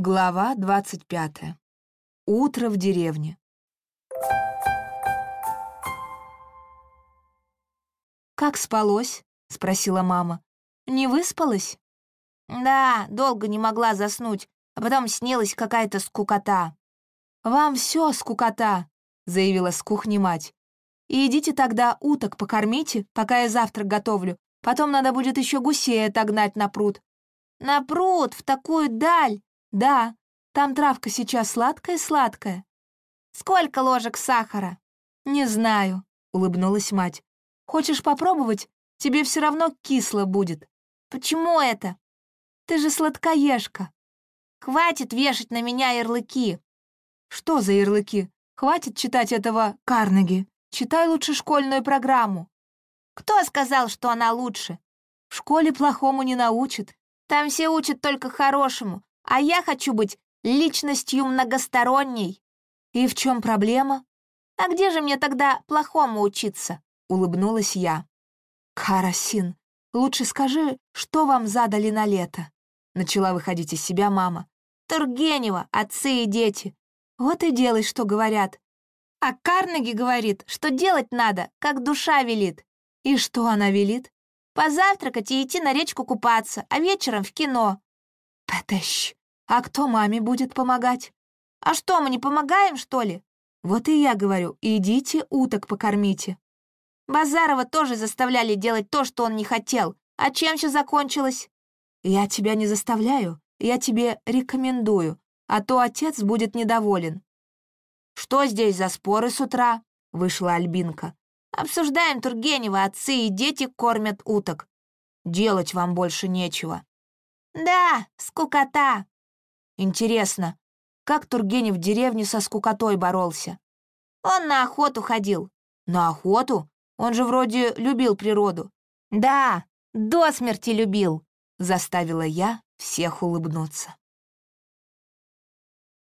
Глава двадцать пятая. Утро в деревне. «Как спалось?» — спросила мама. «Не выспалась?» «Да, долго не могла заснуть, а потом снилась какая-то скукота». «Вам все скукота», — заявила с кухни мать. «И идите тогда уток покормите, пока я завтрак готовлю. Потом надо будет еще гусей отогнать на пруд». «На пруд, в такую даль!» «Да, там травка сейчас сладкая-сладкая». «Сколько ложек сахара?» «Не знаю», — улыбнулась мать. «Хочешь попробовать? Тебе все равно кисло будет». «Почему это?» «Ты же сладкоежка». «Хватит вешать на меня ярлыки». «Что за ярлыки? Хватит читать этого Карнеги. Читай лучше школьную программу». «Кто сказал, что она лучше?» «В школе плохому не научат. Там все учат только хорошему, а я хочу быть личностью многосторонней. И в чем проблема? А где же мне тогда плохому учиться? Улыбнулась я. Карасин, лучше скажи, что вам задали на лето? Начала выходить из себя мама. Тургенева, отцы и дети. Вот и делай, что говорят. А Карнеги говорит, что делать надо, как душа велит. И что она велит? Позавтракать и идти на речку купаться, а вечером в кино. Пэтэщ, а кто маме будет помогать? А что, мы не помогаем, что ли? Вот и я говорю, идите уток покормите. Базарова тоже заставляли делать то, что он не хотел. А чем все закончилось? Я тебя не заставляю, я тебе рекомендую, а то отец будет недоволен. Что здесь за споры с утра? Вышла Альбинка. Обсуждаем Тургенева, отцы и дети кормят уток. Делать вам больше нечего. Да, скукота. Интересно, как Тургенев в деревне со скукотой боролся? Он на охоту ходил. На охоту? Он же вроде любил природу. Да, до смерти любил, заставила я всех улыбнуться.